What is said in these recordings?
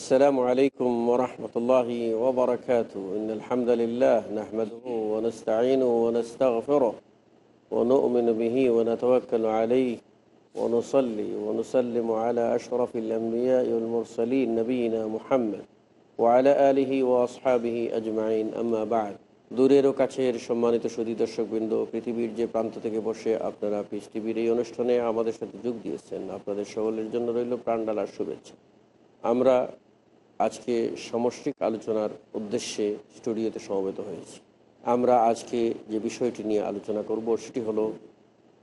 السلام عليكم ورحمة الله وبركاته إن الحمد لله نحمده ونستعينه ونستغفره ونؤمن به ونتوكل عليه ونصلي ونسلم على أشرف الأنبياء والمرسلين نبينا محمد وعلى آله وأصحابه أجمعين أما بعد দূরের ও কাছের সম্মানিত সুদী দর্শকবৃন্দ পৃথিবীর যে প্রান্ত থেকে বসে আপনারা পিস টিভির এই অনুষ্ঠানে আমাদের সাথে যোগ দিয়েছেন আপনাদের সকলের জন্য রইল প্রাণডালার শুভেচ্ছা আমরা আজকে সমষ্টিক আলোচনার উদ্দেশ্যে স্টুডিওতে সমবেত হয়েছি। আমরা আজকে যে বিষয়টি নিয়ে আলোচনা করব সেটি হলো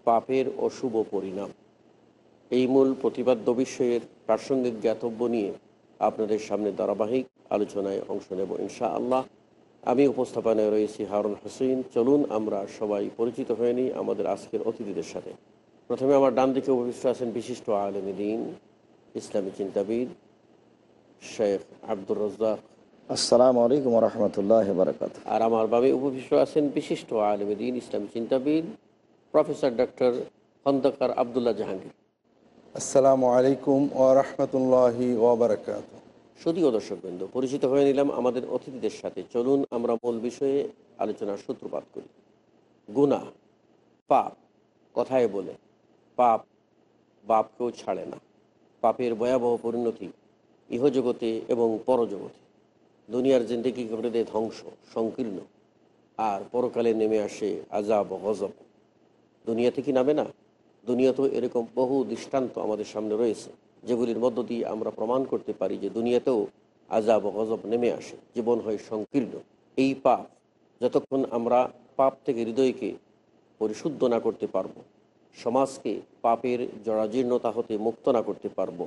পাপের অশুভ পরিণাম। এই মূল প্রতিপাদ্য বিষয়ের প্রাসঙ্গিক জ্ঞাতব্য নিয়ে আপনাদের সামনে ধারাবাহিক আলোচনায় অংশ নেব ইনশা আল্লাহ আমি উপস্থাপনায় রয়েছি হারুন হোসেন। চলুন আমরা সবাই পরিচিত হয়ে নিই আমাদের আজকের অতিথিদের সাথে। প্রথমে আমার ডান দিকে উপবিষ্ট আছেন বিশিষ্ট আলমী দিন, ইসলামী চিন্তাবিদ শেখ আব্দুর রজ্জাক আসসালামু আলাইকুম রহমতুল্লাহ বারকাত আর আমার বামে উপবিষ্ট আছেন বিশিষ্ট আলমদিন ইসলামী চিন্তাবিদ প্রফেসর ডক্টর খন্দকার আবদুল্লাহ জাহাঙ্গীর। আসসালামু আলাইকুম ও রহমতুল্লাহি ওবরাকাত সদীয় দর্শকবৃন্দ পরিচিত হয়ে নিলাম আমাদের অতিথিদের সাথে। চলুন আমরা মূল বিষয়ে আলোচনার সূত্রপাত করি। গুণা পাপ কথায় বলে। পাপ বাপকেও ছাড়ে না। পাপের ভয়াবহ পরিণতি ইহজগতে এবং পরজগতে। দুনিয়ার জিন্দিগি করে দেয় ধ্বংস, সংকীর্ণ। আর পরকালে নেমে আসে আজাব গজব। দুনিয়াতে কি নামে না। দুনিয়াতেও এরকম বহু দৃষ্টান্ত আমাদের সামনে রয়েছে, যেগুলির মধ্য দিয়ে আমরা প্রমাণ করতে পারি যে দুনিয়াতেও আজাব ও গজব নেমে আসে, জীবন হয় সংকীর্ণ। এই পাপ যতক্ষণ আমরা পাপ থেকে হৃদয়কে পরিশুদ্ধ না করতে পারব, সমাজকে পাপের জরাজীর্ণতা হতে মুক্ত না করতে পারব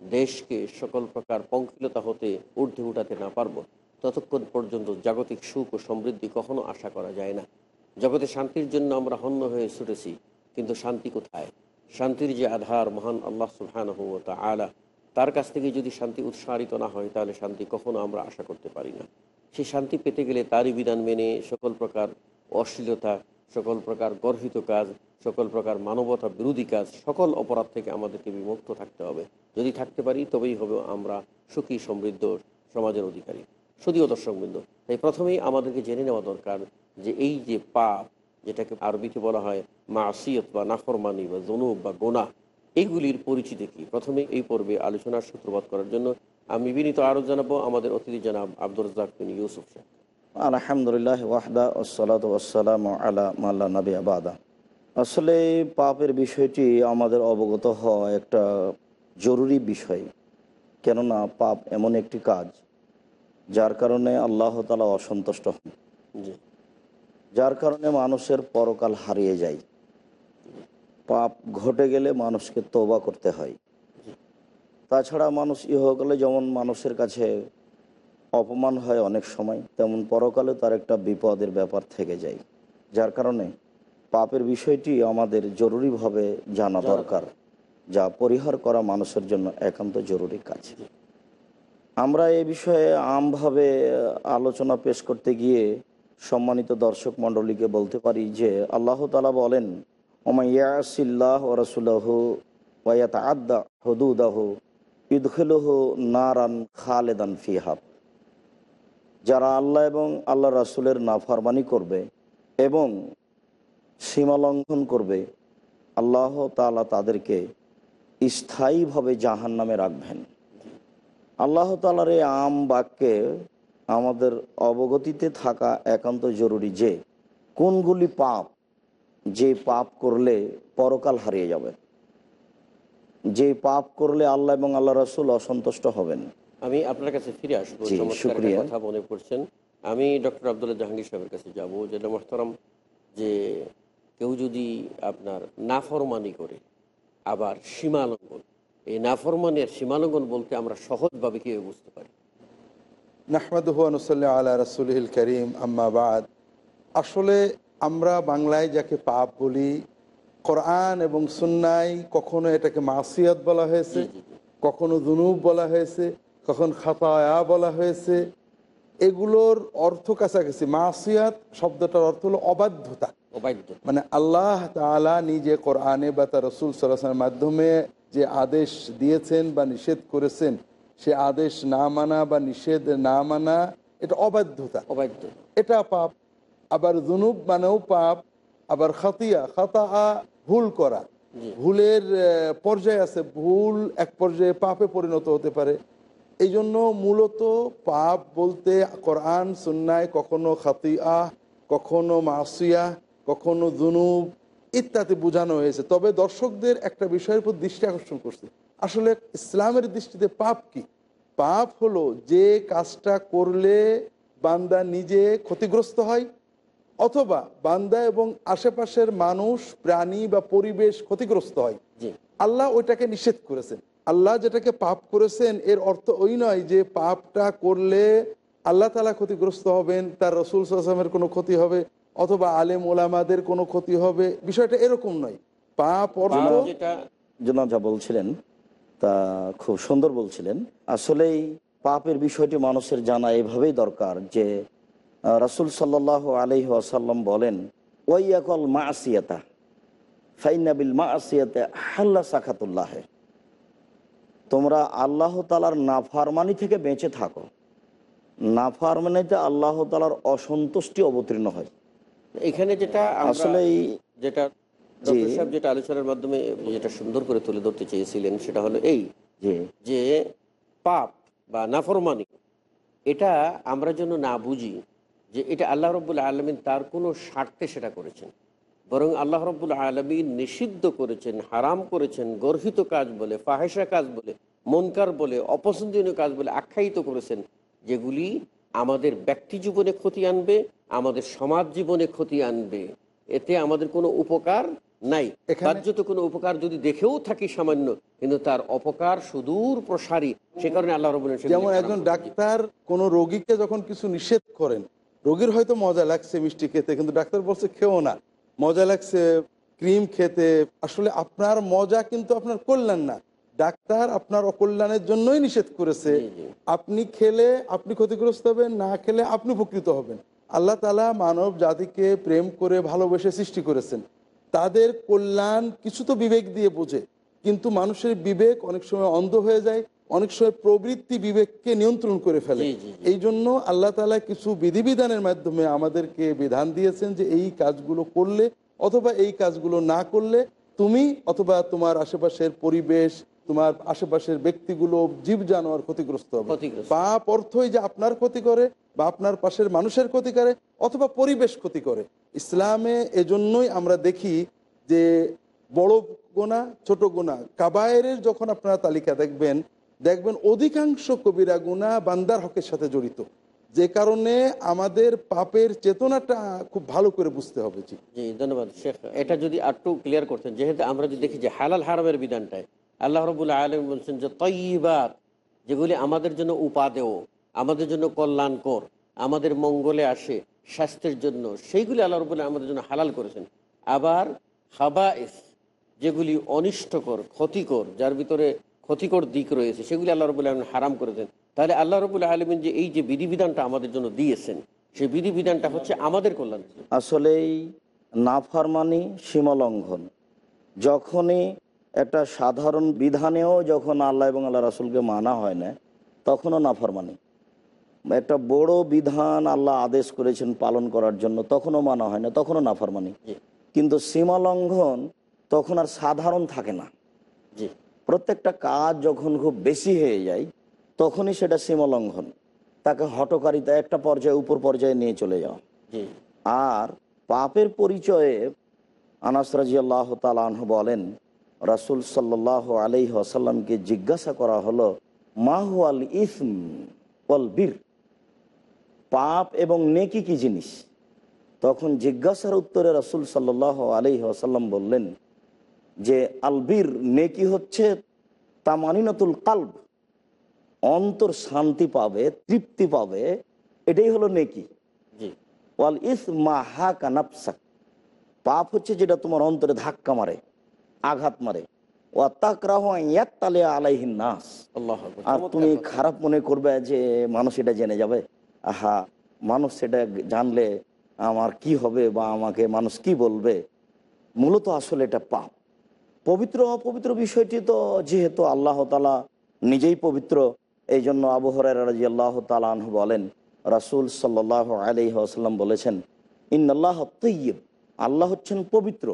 দেশকে সকল প্রকার পঙ্কিলতা হতে ঊর্ধ্বে উঠাতে না পারব। ততক্ষণ পর্যন্ত জাগতিক সুখ ও সমৃদ্ধি কখনো আশা করা যায় না। জগতে শান্তির জন্য আমরা হন্য হয়ে ছুটেছি, কিন্তু শান্তি কোথায়? শান্তির যে আধার মহান আল্লাহ সুহান আলা তার কাছ থেকে যদি শান্তি উৎসাহিত না হয়, তাহলে শান্তি কখনো আমরা আশা করতে পারি না। সেই শান্তি পেতে গেলে তারই বিধান মেনে সকল প্রকার অশ্লীলতা, সকল প্রকার গর্হিত কাজ সকল প্রকার মানবতা বিরোধী কাজ সকল অপরাধ থেকে আমাদেরকে বিমুক্ত থাকতে হবে। যদি থাকতে পারি, তবেই হবে আমরা সুখী, সমৃদ্ধ সমাজের অধিকারী। যদিও দর্শকবৃন্দ, তাই প্রথমেই আমাদেরকে জেনে নেওয়া দরকার যে এই যে পাপ, যেটাকে আরবিতে বলা হয় মাসিয়ত বা নাফরমানি বা জনুব বা গোনা এইগুলির পরিচিতি কি? প্রথমে এই পর্বে আলোচনার সূত্রপাত করার জন্য আমি বিনীত আরও জানাব আমাদের অতিথি জানাব আব্দুর রাজাক বিন ইউসুফ শেখ আলহামদুলিল্লাহ ওয়াহদা ওসালাত ওসালাম আলা মাল্লা নবী আবাদা আসলে পাপের বিষয়টি আমাদের অবগত হওয়া একটা জরুরি বিষয়। কেননা পাপ এমন একটি কাজ যার কারণে আল্লাহ তালা অসন্তুষ্ট হন। যার কারণে মানুষের পরকাল হারিয়ে যায়। পাপ ঘটে গেলে মানুষকে তোবা করতে হয়। তাছাড়া মানুষ ইহকালে যেমন মানুষের কাছে অপমান হয় অনেক সময় তেমন পরকালে তার একটা বিপদের ব্যাপার থেকে যায়। যার কারণে পাপের বিষয়টি আমাদের জরুরিভাবে জানা দরকার যা পরিহার করা মানুষের জন্য একান্ত জরুরি কাজ। আমরা এ বিষয়ে আমভাবে আলোচনা পেশ করতে গিয়ে সম্মানিত দর্শক মণ্ডলীকে বলতে পারি যে আল্লাহ তালা বলেন ওমাইয়াসিল্লাহ রসুল্লাহ ওয়াত আদা হদুদাহ ইদখলহ নারান খালেদান ফিহাব যারা আল্লাহ এবং আল্লাহ রাসুলের নাফারমানি করবে এবং সীমা লঙ্ঘন করবে আল্লাহ তালা তাদেরকে স্থায়ীভাবে জাহান নামে রাখবেন। আল্লাহ তালার এই আম বাক্যে আমাদের অবগতিতে থাকা একান্ত জরুরি যে কোনগুলি পাপ যে পাপ করলে পরকাল হারিয়ে যাবে? যে পাপ করলে আল্লাহ এবং আল্লাহ রসুল অসন্তুষ্ট হবেন। আমি আপনার কাছে ফিরে আসব। কথা মনে করছেন আমি ডক্টর আবদুল্লাহ জাহাঙ্গীর সাহেবের কাছে যাব যেটা মোহতারাম যে কেউ যদি আপনার নাফরমানি করে আবার সীমালঙ্ঘন এই নাফরমানের সীমালঙ্ঘন বলতে আমরা সহজভাবে কেউ বুঝতে পারি নাহমাদুয়ানুসাল্লাহ আল্লাহ রসুলহিল করিম আম্মাবাদ আসলে আমরা বাংলায় যাকে পাপ বলি কোরআন এবং সুন্নাই কখনো এটাকে মাসিয়াত বলা হয়েছে কখনো দুনুব বলা হয়েছে কখন খাতায়া বলা হয়েছে। এগুলোর অর্থ কাছাকাছি। মাসিয়াত শব্দটার অর্থ হলো অবাধ্যতা। অবাধ্য মানে আল্লাহ নিজে কোরআনে বা তার রসুল সাল্লাহামের মাধ্যমে যে আদেশ দিয়েছেন বা নিষেধ করেছেন সে আদেশ না মানা বা নিষেধ না মানা এটা অবাধ্যতা। অবাধ্য এটা পাপ আবার জুনুব মানেও পাপ আবার খাতিয়া খাতা ভুল করা। ভুলের পর্যায়ে আছে ভুল এক পর্যায়ে পাপে পরিণত হতে পারে। এই জন্য মূলত পাপ বলতে কোরআন সুন্নায় কখনো খাতিয়া কখনো মাসিয়া কখনো জুনুব ইত্যাদি বোঝানো হয়েছে। তবে দর্শকদের একটা বিষয়ের উপর দৃষ্টি আকর্ষণ করছে। আসলে ইসলামের দৃষ্টিতে পাপ কি? পাপ হলো যে কাজটা করলে বান্দা নিজে ক্ষতিগ্রস্ত হয় অথবা বান্দা এবং আশেপাশের মানুষ প্রাণী বা পরিবেশ ক্ষতিগ্রস্ত হয়। আল্লাহ ওইটাকে নিষেধ করেছেন। আল্লাহ যেটাকে পাপ করেছেন এর অর্থ ওই নয় যে পাপটা করলে আল্লাহ তালা ক্ষতিগ্রস্ত হবেন তার রসুল সাল্লামের কোনো ক্ষতি হবে অথবা আলেম ওলামাদের কোনো ক্ষতি হবে? বিষয়টা এরকম নয়। অর্থ যেটা যা বলছিলেন, তা খুব সুন্দর বলছিলেন। আসলেই পাপের বিষয়টি মানুষের জানা এভাবেই দরকার যে রাসূল সাল্লাহ আলহি আসাল্লাম বলেন, ওয়াইয়াকল মা আসিয়াতা ফাইনাবিল মা আসিয়াতে হাল্লা সাখাতুল্লাহ তোমরা আল্লাহ তালার নাফারমানি থেকে বেঁচে থাকো। নাফারমানিতে আল্লাহ তালার অসন্তুষ্টি অবতীর্ণ হয়। এখানে যেটা আসলেই যেটা ডক্টর সাহেব যেটা আলোচনার মাধ্যমে যেটা সুন্দর করে তুলে ধরতে চেয়েছিলেন সেটা হলো এই যে যে পাপ বা নাফরমানি এটা আমরা যেন না বুঝি যে এটা আল্লাহ রব্বুল আলমিন তার কোনো স্বার্থে সেটা করেছেন বরং আল্লাহ রব্বুল আলমিন নিষিদ্ধ করেছেন হারাম করেছেন গর্হিত কাজ বলে ফাহেসা কাজ বলে মনকার বলে অপছন্দনীয় কাজ বলে আখ্যায়িত করেছেন যেগুলি আমাদের ব্যক্তি জীবনে ক্ষতি আনবে আমাদের সমাজ জীবনে ক্ষতি আনবে। এতে আমাদের কোনো উপকার নাই। বাহ্যত কোনো উপকার যদি দেখেও থাকি সামান্য কিন্তু তার অপকার সুদূর প্রসারী সে কারণে আল্লাহ রবুল যেমন একজন ডাক্তার কোন রোগীকে যখন কিছু নিষেধ করেন রোগীর হয়তো মজা লাগছে মিষ্টি খেতে কিন্তু ডাক্তার বলছে খেও না। মজা লাগছে ক্রিম খেতে। আসলে আপনার মজা কিন্তু আপনার কল্যাণ না। ডাক্তার আপনার অকল্যাণের জন্যই নিষেধ করেছে। আপনি খেলে আপনি ক্ষতিগ্রস্ত হবেন না খেলে আপনি উপকৃত হবেন। আল্লাহ তালা মানব জাতিকে প্রেম করে ভালোবেসে সৃষ্টি করেছেন তাদের কল্যাণ কিছু তো বিবেক দিয়ে বোঝে কিন্তু মানুষের বিবেক অনেক সময় অন্ধ হয়ে যায় অনেক সময় প্রবৃত্তি বিবেককে নিয়ন্ত্রণ করে ফেলে। এই জন্য আল্লাহ তালা কিছু বিধিবিধানের মাধ্যমে আমাদেরকে বিধান দিয়েছেন যে এই কাজগুলো করলে অথবা এই কাজগুলো না করলে তুমি অথবা তোমার আশেপাশের পরিবেশ তোমার আশেপাশের ব্যক্তিগুলো জীব জানোয়ার ক্ষতিগ্রস্ত হবে। পাপ অর্থই যে আপনার ক্ষতি করে বা আপনার পাশের মানুষের ক্ষতি করে অথবা পরিবেশ ক্ষতি করে। ইসলামে এজন্যই আমরা দেখি যে বড় গোনা ছোট গোনা কাবায়ের যখন আপনারা তালিকা দেখবেন দেখবেন অধিকাংশ কবিরা গুণা বান্দার হকের সাথে জড়িত। যে কারণে আমাদের পাপের চেতনাটা খুব ভালো করে বুঝতে হবে। জি জি ধন্যবাদ। শেখ এটা যদি আরটু ক্লিয়ার করতেন যেহেতু আমরা যদি দেখি যে হালাল হারামের বিধানটায় আল্লাহ রবুল্লা আলম বলছেন যে তৈবাত যেগুলি আমাদের জন্য উপাদেয়, আমাদের জন্য কল্যাণকর, আমাদের মঙ্গলে আসে, স্বাস্থ্যের জন্য, সেইগুলি আল্লাহ রবুল্লাহ আমাদের জন্য হালাল করেছেন। আবার হাবাইস যেগুলি অনিষ্টকর, ক্ষতিকর, যার ভিতরে ক্ষতিকর দিক রয়েছে, সেগুলি আল্লাহ রবুল্লাহ আলমিন হারাম করেছেন। তাহলে আল্লাহ রবুল্লাহ আলমিন যে এই যে বিধিবিধানটা আমাদের জন্য দিয়েছেন, সেই বিধিবিধানটা হচ্ছে আমাদের কল্যাণ আসলেই নাফারমানি সীমালঙ্ঘন। যখনই একটা সাধারণ বিধানেও যখন আল্লাহ এবং আল্লাহ রাসুলকে মানা হয় না তখনও নাফারমানি। একটা বড় বিধান আল্লাহ আদেশ করেছেন পালন করার জন্য তখনও মানা হয় না তখনও নাফারমানি। কিন্তু সীমালঙ্ঘন তখন আর সাধারণ থাকে না। জি। প্রত্যেকটা কাজ যখন খুব বেশি হয়ে যায় তখনই সেটা সীমালঙ্ঘন তাকে হটকারিতা একটা পর্যায়ে উপর পর্যায়ে নিয়ে চলে যাওয়া। জি। আর পাপের পরিচয়ে আনাস রাজি আল্লাহ তালাহ বলেন রাসুল সাল্লাহ আলহি আসাল্লামকে জিজ্ঞাসা করা হলো মাহু আল ইসম ওয়াল বীর? পাপ এবং নেকি কি জিনিস? তখন জিজ্ঞাসার উত্তরে রাসুল সাল্লাহ আলহি আসাল্লাম বললেন যে আলবির নেকি হচ্ছে তামানিনাতুল কাল্ব। অন্তর শান্তি পাবে তৃপ্তি পাবে এটাই হলো নেকি। জি। ওয়াল ইস মা হা কানাপসাক পাপ হচ্ছে যেটা তোমার অন্তরে ধাক্কা মারে। আঘাত মারে। নাস। আর তুমি খারাপ মনে করবে যে মানুষ এটা জেনে যাবে। আহা মানুষ সেটা জানলে আমার কি হবে বা আমাকে মানুষ কি বলবে? মূলত আসলে এটা পাপ। পবিত্র অপবিত্র বিষয়টি তো যেহেতু আল্লাহ তালা নিজেই পবিত্র এই জন্য আবহরের রাজি আল্লাহ তালাহ বলেন রাসুল সাল্লাহ আলি আসাল্লাম বলেছেন ইন্নআল্লাহ তৈয়ব আল্লাহ হচ্ছেন পবিত্র।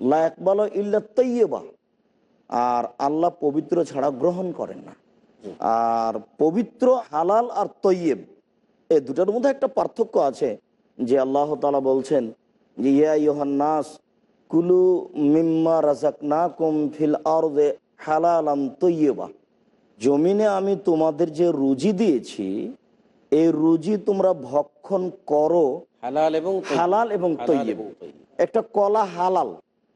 লা একবাল ইল্লা তৈয়বা আর আল্লাহ পবিত্র ছাড়া গ্রহণ করেন না। আর পবিত্র হালাল আর তৈয়ব এ দুটার মধ্যে একটা পার্থক্য আছে যে আল্লাহ তালা বলছেন যে ইয়া ইহান্নাস কুলু মিম্মা রাজাক না কুম ফিল আরদে হালালাম তৈয়বা জমিনে আমি তোমাদের যে রুজি দিয়েছি এই রুজি তোমরা ভক্ষণ করো হালাল এবং হালাল এবং হালাল এবং তৈয়ব। একটা কলা হালাল।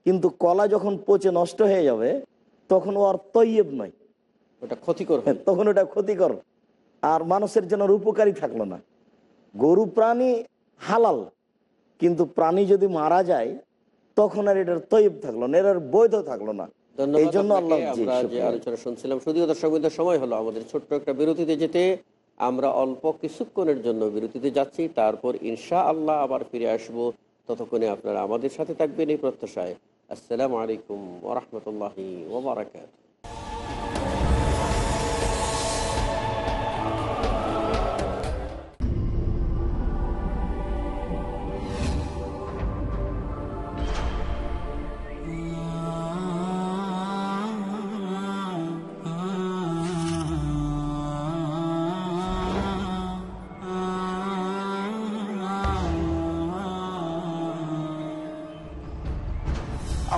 কিন্তু কলা যখন পচে নষ্ট হয়ে যাবে তখন ও আর তৈয়ব নয়। ওটা ক্ষতিকর হয়। তখন ওটা ক্ষতিকর। আর মানুষের জন্য উপকারী থাকল না। গরু প্রাণী হালাল কিন্তু প্রাণী যদি মারা যায় তখন আর এটার তৈব থাকল না এটার বৈধ থাকল না। এই জন্য আল্লাহ আমরা আলোচনা শুনছিলাম শুধু দর্শক সময় হলো আমাদের ছোট্ট একটা বিরতিতে যেতে আমরা অল্প কিছুক্ষণের জন্য বিরতিতে যাচ্ছি তারপর ইনশা আল্লাহ আবার ফিরে আসব ততক্ষণে আপনারা আমাদের সাথে থাকবেন এই প্রত্যাশায়। আসসালামু আলাইকুম ওরহমতুল্লাহি ওবরাকাত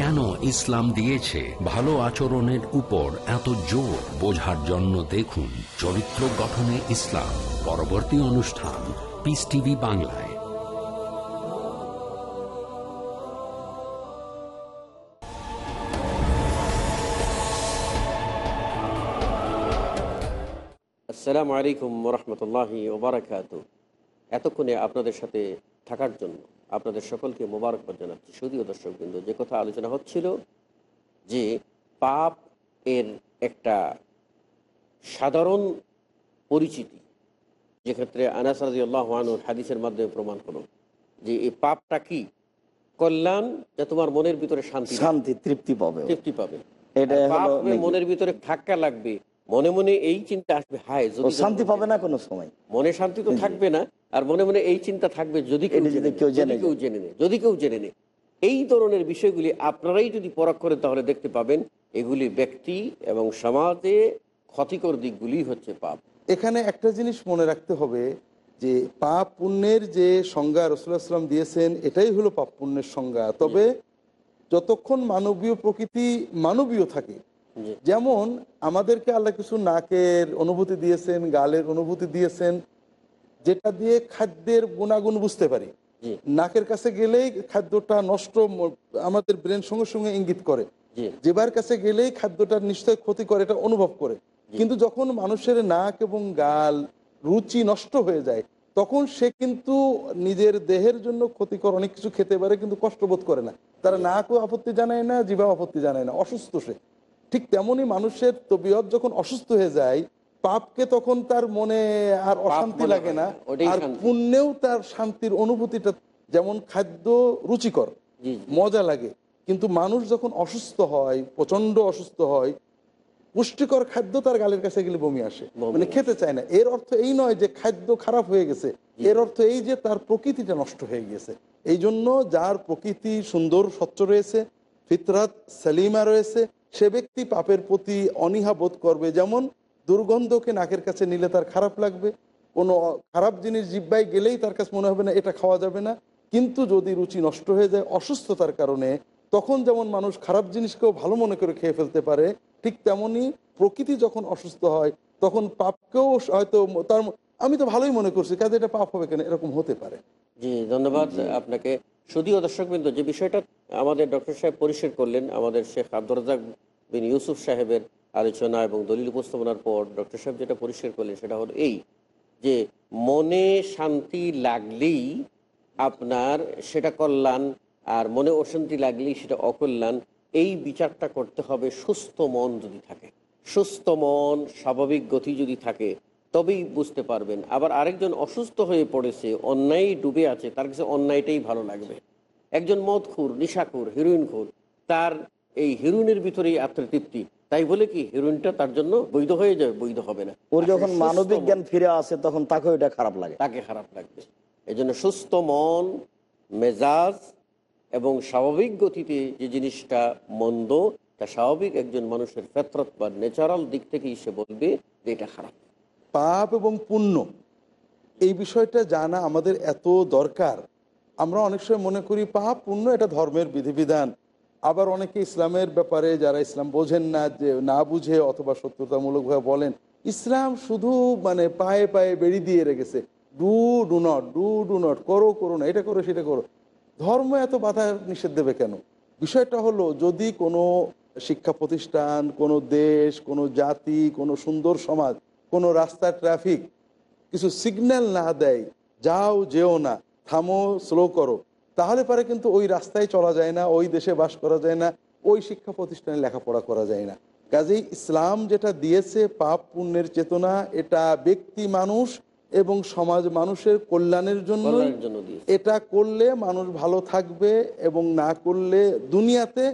কেন ইসলাম দিয়েছে? ভালো আচরণের উপর এত জোর বোঝার জন্য দেখুন চরিত্র গঠনে ইসলাম। পরবর্তী অনুষ্ঠান পিস টিভি বাংলায়। আসসালামু আলাইকুম রহমতুল্লাহি ওবরাকাত এতক্ষণে আপনাদের সাথে থাকার জন্য আপনাদের সকলকে মোবারকবাদ জানাচ্ছি। শুধুও দর্শক বিন্দু যে কথা আলোচনা হচ্ছিল যে পাপ এর একটা সাধারণ পরিচিতি যেক্ষেত্রে আনাস রাজি হাদিসের মাধ্যমে প্রমাণ করো যে এই পাপটা কি? কল্যাণ যা তোমার মনের ভিতরে শান্তি শান্তি তৃপ্তি পাবে। তৃপ্তি পাবে। মনের ভিতরে ধাক্কা লাগবে মনে মনে এই চিন্তা আসবে হায় শান্তি পাবে না কোনো সময়। মনে শান্তি তো থাকবে না আর মনে মনে এই চিন্তা থাকবে যদি কেউ জেনে নেয়, কেউ জেনে যদি কেউ জেনে নেয় যদি কেউ জেনে নেয়। এই ধরনের বিষয়গুলি আপনারাই যদি পরাগ করেন তাহলে দেখতে পাবেন এগুলি ব্যক্তি এবং সমাজে ক্ষতিকর দিকগুলি হচ্ছে পাপ। এখানে একটা জিনিস মনে রাখতে হবে যে পাপ পুণ্যের যে সংজ্ঞা রসুলাম দিয়েছেন এটাই হলো পাপ পুণ্যের সংজ্ঞা। তবে যতক্ষণ মানবীয় প্রকৃতি মানবীয় থাকে যেমন আমাদেরকে আল্লাহ কিছু নাকের অনুভূতি দিয়েছেন গালের অনুভূতি দিয়েছেন যেটা দিয়ে খাদ্যের গুণাগুণ বুঝতে পারি। নাকের কাছে গেলেই খাদ্যটা নষ্ট আমাদের ব্রেন সঙ্গে সঙ্গে ইঙ্গিত করে। জি। যেবার কাছে গেলেই খাদ্যটা নিশ্চয় ক্ষতি করে এটা অনুভব করে। কিন্তু যখন মানুষের নাক এবং গাল রুচি নষ্ট হয়ে যায় তখন সে কিন্তু নিজের দেহের জন্য ক্ষতিকর অনেক কিছু খেতে পারে কিন্তু কষ্ট বোধ করে না। তারা নাকও আপত্তি জানায় না জিভা আপত্তি জানায় না অসুস্থ সে। ঠিক তেমনই মানুষের তবিয়ত যখন অসুস্থ হয়ে যায় পাপকে তখন তার মনে আর অশান্তি লাগে না আর পুণ্যেও তার শান্তির অনুভূতিটা যেমন খাদ্য রুচিকর মজা লাগে। কিন্তু মানুষ যখন অসুস্থ হয় প্রচণ্ড অসুস্থ হয় পুষ্টিকর খাদ্য তার গালের কাছে গেলে বমি আসে। মানে খেতে চায় না। এর অর্থ এই নয় যে খাদ্য খারাপ হয়ে গেছে এর অর্থ এই যে তার প্রকৃতিটা নষ্ট হয়ে গেছে এই জন্য যার প্রকৃতি সুন্দর স্বচ্ছ রয়েছে ফিতরাত সালিমা রয়েছে সে ব্যক্তি পাপের প্রতি অনীহা বোধ করবে। যেমন দুর্গন্ধকে নাকের কাছে নিলে তার খারাপ লাগবে। কোনো খারাপ জিনিস জিব্বায় গেলেই তার কাছে মনে হবে না এটা খাওয়া যাবে না। কিন্তু যদি রুচি নষ্ট হয়ে যায় অসুস্থতার কারণে তখন যেমন মানুষ খারাপ জিনিসকেও ভালো মনে করে খেয়ে ফেলতে পারে ঠিক তেমনি প্রকৃতি যখন অসুস্থ হয় তখন পাপকেও হয়তো তার আমি তো ভালোই মনে করছি কাজে এটা পাপ হবে কেন? এরকম হতে পারে। জি ধন্যবাদ আপনাকে। শুধুও দর্শকবৃন্দ যে বিষয়টা আমাদের ডক্টর সাহেব পরিষ্কার করলেন আমাদের শেখ আব্দুর রাজাক বিন ইউসুফ সাহেবের আলোচনা এবং দলিল উপস্থাপনার পর ডক্টর সাহেব যেটা পরিষ্কার করলেন সেটা হলো এই যে মনে শান্তি লাগলেই আপনার সেটা কল্যাণ আর মনে অশান্তি লাগলেই সেটা অকল্যাণ, এই বিচারটা করতে হবে সুস্থ মন যদি থাকে। সুস্থ মন, স্বাভাবিক গতি যদি থাকে, তবেই বুঝতে পারবেন। আবার আরেকজন অসুস্থ হয়ে পড়েছে, অন্যায় ডুবে আছে, তার কাছে অন্যায়টাই ভালো লাগবে। একজন মদখুর, নিশাখুর হিরোইনখুর তার এই হিরোইনের ভিতরেই আত্মতৃপ্তি। তাই বলে কি হিরোইনটা তার জন্য বৈধ হয়ে যাবে? বৈধ হবে না। ওর যখন মানবিক জ্ঞান ফিরে আসে তখন তাকেও এটা খারাপ লাগে। তাকে খারাপ লাগবে। এই জন্য সুস্থ মন মেজাজ এবং স্বাভাবিক গতিতে যে জিনিসটা মন্দ তা স্বাভাবিক একজন মানুষের ফেতরত বা ন্যাচারাল দিক থেকেই সে বলবে যে এটা খারাপ। পাপ এবং পুণ্য এই বিষয়টা জানা আমাদের এত দরকার। আমরা অনেক সময় মনে করি পাপ পুণ্য এটা ধর্মের বিধিবিধান। আবার অনেকে ইসলামের ব্যাপারে যারা ইসলাম বোঝেন না, যে না বুঝে অথবা সত্যতামূলকভাবে বলেন, ইসলাম শুধু মানে পায়ে পায়ে বেড়ি দিয়ে রেখেছে। Do do not, do do not, করো করো না, এটা করো, সেটা করো। ধর্ম এত বাধা নিষেধ দেবে কেন? বিষয়টা হলো, যদি কোনো শিক্ষা প্রতিষ্ঠান, কোনো দেশ, কোনো জাতি, কোনো সুন্দর সমাজ, কোনো রাস্তার ট্রাফিক কিছু সিগন্যাল না দেয়, যাও, যেও না, থামো স্লো করো তাহলে পরে কিন্তু ওই রাস্তায় চলা যায় না ওই দেশে বাস করা যায় না ওই শিক্ষা প্রতিষ্ঠানে লেখাপড়া করা যায় না। কাজেই ইসলাম যেটা দিয়েছে পাপ পুণ্যের চেতনা এটা ব্যক্তি মানুষ এবং সমাজ মানুষের কল্যাণের জন্য এটা করলে মানুষ ভালো থাকবে এবং না করলে দুনিয়াতে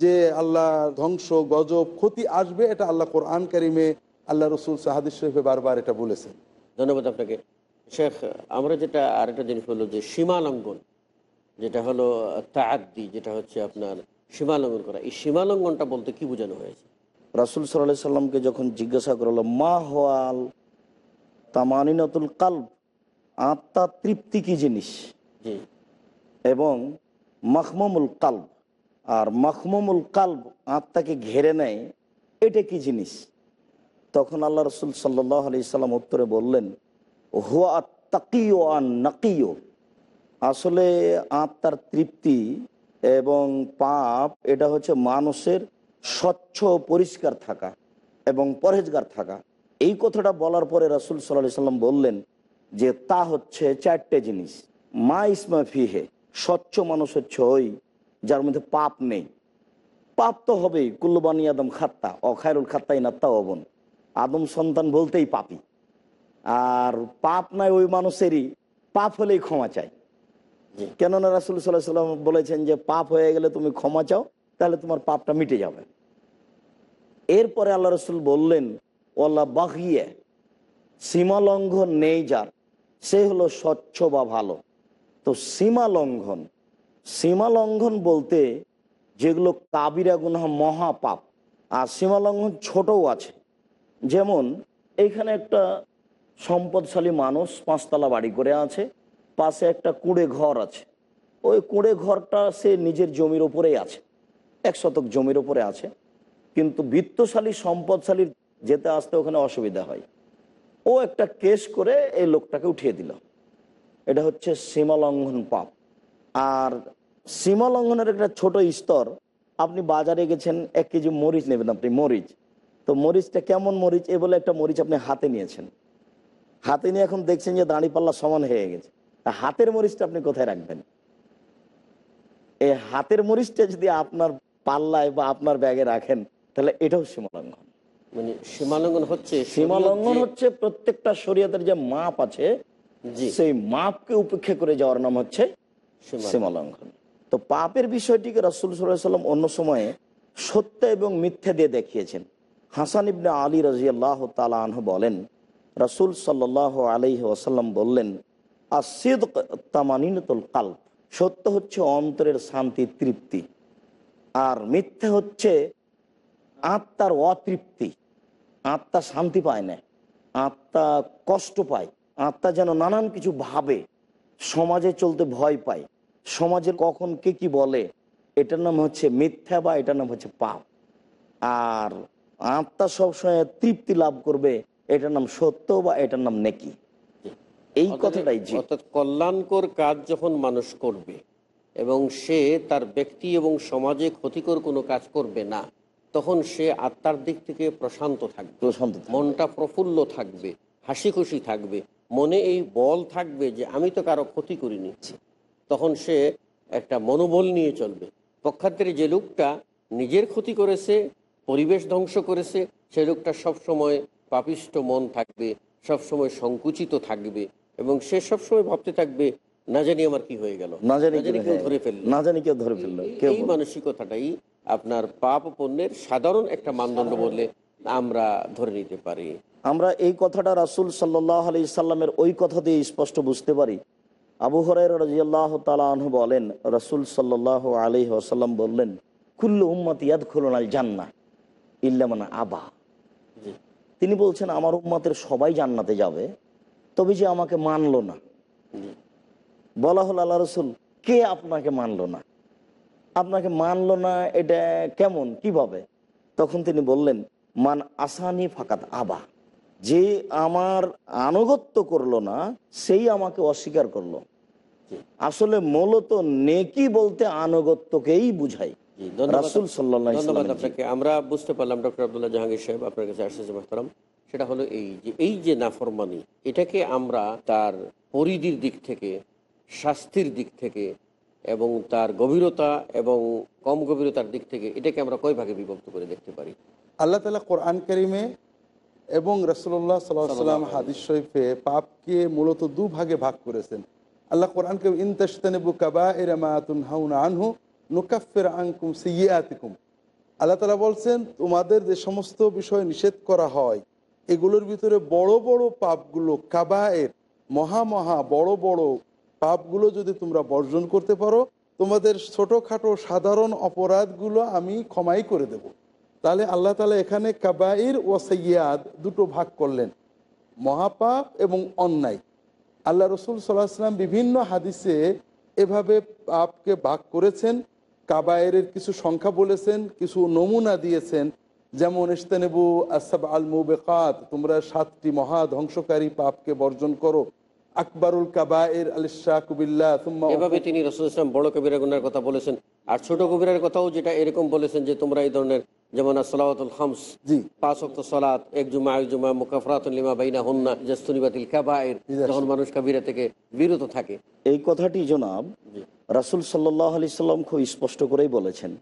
যে আল্লাহ ধ্বংস গজব ক্ষতি আসবে এটা আল্লাহ কোরআন কারিমে আল্লাহ রসুল সাহাদিস শরীফে বারবার এটা বলেছেন। ধন্যবাদ আপনাকে। শেখ আমরা যেটা আরেকটা জিনিস হলো যে সীমা লঙ্ঘন যেটা হলো তাআদ্দি যেটা হচ্ছে আপনার সীমা লঙ্ঘন করা। এই সীমা লঙ্ঘনটা বলতে কি বোঝানো হয়েছে? রাসুল সাল্লাহ সাল্লামকে যখন জিজ্ঞাসা করল মা হওয়াল তামানিনতুল কাল্ব? আত্মা তৃপ্তি কি জিনিস? জি। এবং মখমুল কাল্ব। আর মখমুল কাল্ব আত্মাকে ঘেরে নেয় এটা কি জিনিস? তখন আল্লাহ রসুল সাল্লাহ আলি সাল্লাম উত্তরে বললেন হুয়া তাকিও আর নাকিও আসলে আত্মার তৃপ্তি এবং পাপ, এটা হচ্ছে মানুষের স্বচ্ছ পরিষ্কার থাকা এবং পরহেজগার থাকা। এই কথাটা বলার পরে রাসুল সাল্লাহ সাল্লাম বললেন যে, তা হচ্ছে চারটে জিনিস। মা ইসমা ফিহে, স্বচ্ছ মানুষ হচ্ছে ওই যার মধ্যে পাপ নেই। পাপ তো হবেই কুল্লবানি আদম খাত্তা অখায়রুল খাত্তাই নাত্তা অবন আদম সন্তান বলতেই পাপি। আর পাপ নাই ওই মানুষেরই, পাপ হলেই ক্ষমা চাই। কেননা রাসুল সাল্লাহ সাল্লাম বলেছেন যে, পাপ হয়ে গেলে তুমি ক্ষমা চাও, তাহলে তোমার পাপটা মিটে যাবে। এরপরে আল্লাহ রসুল বললেন ওল্লা বাহিয়ে সীমা লঙ্ঘন নেই যার, সে হলো স্বচ্ছ বা ভালো। তো সীমা লঙ্ঘন সীমা লঙ্ঘন বলতে যেগুলো কাবিরা গুনা মহাপাপ, আর সীমা লঙ্ঘন ছোটও আছে। যেমন এইখানে একটা সম্পদশালী মানুষ পাঁচতলা বাড়ি করে আছে পাশে একটা কুঁড়ে ঘর আছে। ওই কুঁড়ে ঘরটা সে নিজের জমির ওপরেই আছে, এক শতক জমির ওপরে আছে। কিন্তু বৃত্তশালী সম্পদশালীর যেতে আসতে ওখানে অসুবিধা হয়। ও একটা কেস করে এই লোকটাকে উঠিয়ে দিল। এটা হচ্ছে সীমালঙ্ঘন পাপ। আর সীমালঙ্ঘনের একটা ছোট স্তর, আপনি বাজারে গেছেন, এক কেজি মরিচ নেবেন আপনি, মরিচ। তো মরিচটা কেমন মরিচ? এ বলে একটা মরিচ আপনি হাতে নিয়েছেন। হাতে নিয়ে এখন দেখছেন যে দাঁড়িপাল্লা সমান হয়ে গেছে। হাতের মরিচটা আপনি কোথায় রাখবেন? এই হাতের মরিচটা যদি আপনার পাল্লায় বা আপনার ব্যাগে রাখেন তাহলে এটাও সীমালঙ্ঘন। মানে সীমালঙ্ঘন হচ্ছে সীমালঙ্ঘন হচ্ছে প্রত্যেকটা শরীয়তের যে মাপ আছে সেই মাপকে উপেক্ষা করে যাওয়ার নাম হচ্ছে সীমালঙ্ঘন। তো পাপের বিষয়টিকে রাসুল সাল্লাম অন্য সময়ে সত্য এবং মিথ্যা দিয়ে দেখিয়েছেন। হাসান ইবনে আলী রাজিয়াল্লাহ তালাহ বলেন রাসুল সাল্লাহ আলহি ওসাল্লাম বললেন কাল সত্য হচ্ছে অন্তরের শান্তি, তৃপ্তি। আর মিথ্যা হচ্ছে আত্মার অতৃপ্তি। আত্মা শান্তি পায় না। আত্মা কষ্ট পায়। আত্মা যেন নানান কিছু ভাবে। সমাজে চলতে ভয় পায়। সমাজে কখন কে কি বলে, এটার নাম হচ্ছে মিথ্যা বা এটার নাম হচ্ছে পাপ। আর আত্মা সবসময় তৃপ্তি লাভ করবে, এটার নাম সত্য বা এটার নাম নেকি। এই কথাটাই জি অর্থাৎ কল্যাণকর কাজ যখন মানুষ করবে এবং সে তার ব্যক্তি এবং সমাজে ক্ষতিকর কোনো কাজ করবে না তখন সে আত্মার দিক থেকে প্রশান্ত থাকবে। প্রশান্ত মনটা প্রফুল্ল থাকবে হাসি খুশি থাকবে মনে এই বল থাকবে যে আমি তো কারও ক্ষতি করে নিচ্ছি। তখন সে একটা মনোবল নিয়ে চলবে। পক্ষান্তরে যে লোকটা নিজের ক্ষতি করেছে পরিবেশ ধ্বংস করেছে সে লোকটা সবসময় পাপিষ্ট মন থাকবে সবসময় সংকুচিত থাকবে এবং সে সবসময় ভাবতে থাকবে না জানি আমার কি হয়ে গেল। না জানি কেউ ধরে। ফেলল। না জানি কেউ ধরে ফেলল। এই মানসিকতাটাই আপনার পাপ পণ্যের সাধারণ একটা মানদণ্ড বলে আমরা ধরে নিতে পারি। আমরা এই কথাটা রাসুল সাল্লাহ আলি সাল্লামের ওই কথা দিয়ে স্পষ্ট বুঝতে পারি। আবু হরাই রাজিয়াল্লাহ তালাহ বলেন রাসুল সাল্লাহ আলি আসাল্লাম বললেন কুল্লু উম্মত ইয়াদ খুলুন আল জান্না ইল্লামানা আবা তিনি বলছেন আমার উম্মাতের সবাই জান্নাতে যাবে তবে যে আমাকে মানলো না। বলা হলো আল্লাহ রসুল কে আপনাকে মানলো না? আপনাকে মানলো না এটা কেমন? কীভাবে? তখন তিনি বললেন মান আসানি ফাকাত আবা। যে আমার আনুগত্য করল না সেই আমাকে অস্বীকার করল। আসলে মূলত নেকি বলতে আনুগত্যকেই বুঝাই ধন্যবাদ। রাসুল সাল্লাহ আমরা বুঝতে পারলাম ডক্টর আবদুল্লাহ জাহাঙ্গীর সাহেব আপনার কাছে আসছে মাহতারাম। সেটা হলো এই যে এই যে নাফরমানি এটাকে আমরা তার পরিধির দিক থেকে শাস্তির দিক থেকে এবং তার গভীরতা এবং কম গভীরতার দিক থেকে এটাকে আমরা কয় ভাগে বিভক্ত করে দেখতে পারি? আল্লাহ তালা কোরআন করিমে এবং রসুল্লাহ সাল্লাম হাদিস শরীফে পাপকে মূলত দু ভাগে ভাগ করেছেন। আল্লাহ কোরআন করিম ইনতাস্তানেবু কাবা এরামাতুন হাউন আনহু নুকাফের আনকুম সিয়াতিকুম আল্লাহ তালা বলছেন তোমাদের যে সমস্ত বিষয় নিষেধ করা হয় এগুলোর ভিতরে বড় বড় পাপগুলো, কাবায়ের, মহা মহা বড় বড় পাপগুলো যদি তোমরা বর্জন করতে পারো, তোমাদের ছোটোখাটো সাধারণ অপরাধগুলো আমি ক্ষমাই করে দেব। তাহলে আল্লাহ তালা এখানে কাবাইর ও সৈয়াদ দুটো ভাগ করলেন, মহাপাপ এবং অন্যায়। আল্লাহ রসুল সাল্লাহ সাল্লাম বিভিন্ন হাদিসে এভাবে পাপকে ভাগ করেছেন কাবায়ের কিছু সংখ্যা বলেছেন, কিছু নমুনা দিয়েছেন যেমন ইস্তানেবু আসাব আল মুবেকাত তোমরা সাতটি মহা ধ্বংসকারী পাপকে বর্জন করো আকবরুল কাবায়ের আলিশা কুবিল্লা এভাবে তিনি রসুল ইসলাম বড় কবিরা গুনার কথা বলেছেন। আর ছোট কবিরার কথাও যেটা এরকম বলেছেন যে তোমরা এই ধরনের যেমন সালাওয়াতুল খামস জি। পাঁচ অক্ত সলাত এক জুমা এক জুমা মুকাফরাতুল লিমা বাইনা হন্না জাস্তুনিবাতিল কাবায়ের যখন মানুষ কাবিরা থেকে বিরত থাকে। এই কথাটি জনাব জি। রাসুল সাল্লাহ আলি সাল্লাম খুব স্পষ্ট করেই বলেছেন।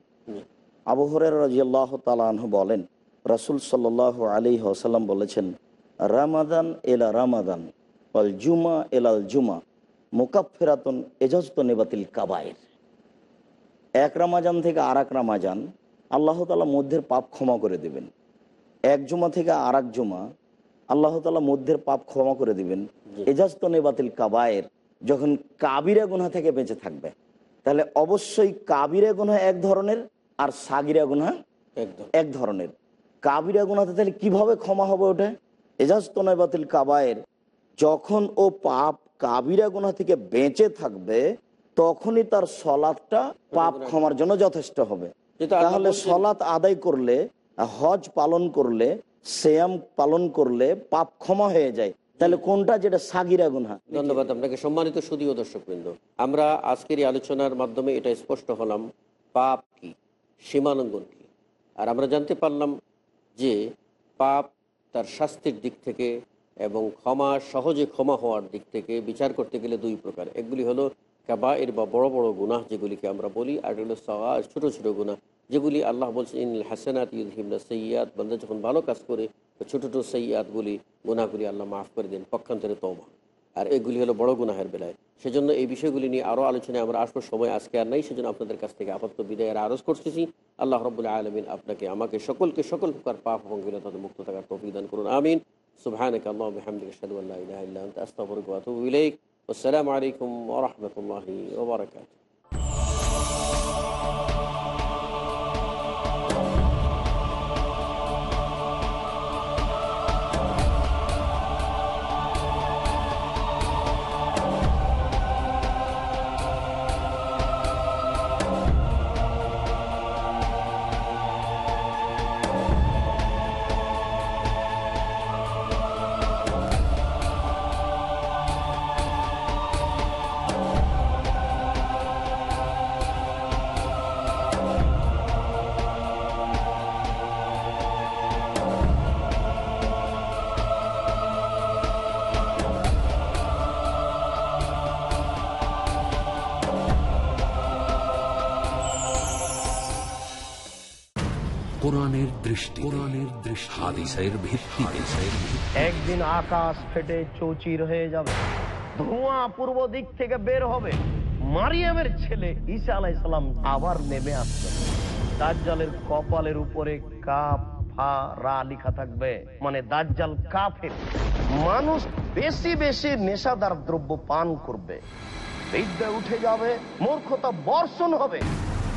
জি। আবু হরের রাজিয়াল্লাহ তালাহ বলেন রাসুল সাল্লাহ আলী আসাল্লাম বলেছেন রামাদান এলা রামাদান অল জুমা এলাল জুমা মোকাফেরাতন এজস্ত নেবাতিল কাবায়ের এক রামাজান থেকে আর এক রামাজান আল্লাহ তালা মধ্যের পাপ ক্ষমা করে দেবেন। এক জুমা থেকে আর এক জুমা আল্লাহ তালা মধ্যের পাপ ক্ষমা করে দিবেন। এজাস্ত নেবাতিল কাবায়ের যখন কাবিরা গুনা থেকে বেঁচে থাকবে তাহলে অবশ্যই কাবিরা গুনা এক ধরনের আর সাগিরা গুনা একদম। এক ধরনের। কাবিরা গুনাতে তাহলে কীভাবে ক্ষমা হবে ওটা? এজাস্ত নেবাতিল কাবায়ের। যখন ও পাপ কাবিরা গুনা থেকে বেঁচে থাকবে তখনই তার সলাদটা পাপ ক্ষমার জন্য যথেষ্ট হবে। তাহলে সলাৎ আদায় করলে হজ পালন করলে সেয়াম পালন করলে পাপ ক্ষমা হয়ে যায়। তাহলে কোনটা? যেটা সাগিরা গুনহা ধন্যবাদ আপনাকে। সম্মানিত সুদীয় দর্শকবৃন্দ আমরা আজকের এই আলোচনার মাধ্যমে এটা স্পষ্ট হলাম। পাপ কি? সীমালঙ্ঘন কি আর আমরা জানতে পারলাম যে পাপ তার শাস্তির দিক থেকে এবং ক্ষমা সহজে ক্ষমা হওয়ার দিক থেকে বিচার করতে গেলে দুই প্রকার। এগুলি হলো কাবায়ের বা বড় বড় গুনাহ যেগুলিকে আমরা বলি, আর হলো সওয়া ছোট ছোট গুনাহ যেগুলি আল্লাহ বলছেন ইন হাসানাত ইউহিমনা সৈয়াদ বান্দা যখন ভালো কাজ করে ছোট ছোট সৈয়াদগুলি গুনাহগুলি আল্লাহ মাফ করে দেন, পক্ষান্তরে তওবা। আর এগুলি হলো বড় গুনাহের বেলায়। সেজন্য এই বিষয়গুলি নিয়ে আরও আলোচনায় আমরা আসব, সময় আজকে আর নাই, সেজন্য আপনাদের কাছ থেকে আপাতত বিদায় আর আরজ করতেছি। আল্লাহ রবুল্লাহ আলমিন আপনাকে, আমাকে সকলকে সকল প্রকার পাপ এবং বিনোদন মুক্ত থাকার তৌফিক দান করুন, আমিন। সুবহানাক আল্লাহ বিহামদিকা আসসালামু আলাইকুম দৃষ্টি ভিত্তিতে একদিন আকাশ ফেটে চৌচির হয়ে যাবে। ধোঁয়া পূর্ব দিক থেকে বের হবে। মারিয়ামের ছেলে ঈসা আলাইসালাম আবার নেমে আসবে। দাজ্জালের কপালের উপরে কাপ থাকবে। মানে দাজ্জাল কাফের। মানুষ বেশি বেশি নেশাদার দ্রব্য পান করবে। বিদ্যা উঠে যাবে, মূর্খতা বর্ষণ হবে।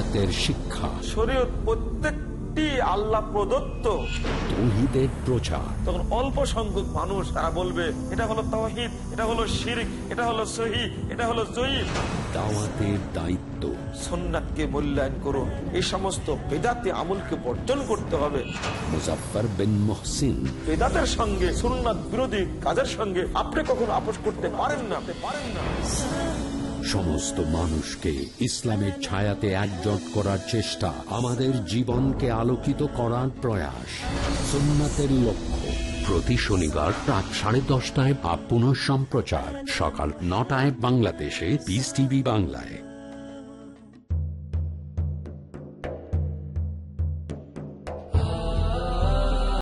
শরিয়তের শিক্ষা। শরীয়ত প্রত্যেকটি আল্লাহ প্রদত্ত। তৌহিদের প্রচার। তখন অল্প সংখ্যক মানুষ তারা বলবে এটা হলো তহিদ এটা হলো শিরিক এটা হলো সহি এটা হলো দাওয়াতের দায়িত্ব। সন্ন্যাতকে মূল্যায়ন করুন। এই সমস্ত বেদাতে আমলকে বর্জন করতে হবে। মুজাফফর বিন মহসিন। বেদাতের সঙ্গে সুন্নাত বিরোধী কাজের সঙ্গে আপনি কখনো আপোষ করতে পারেন না। পারেন না। সমস্ত মানুষকে ইসলামের ছায়াতে একজোট করার চেষ্টা আমাদের জীবনকে আলোকিত করার প্রয়াস। সোমনাথের লক্ষ্য। প্রতি শনিবার রাত সাড়ে দশটায় বা পুনঃ সম্প্রচার সকাল নটায় বাংলাদেশে পিস টিভি বাংলায়।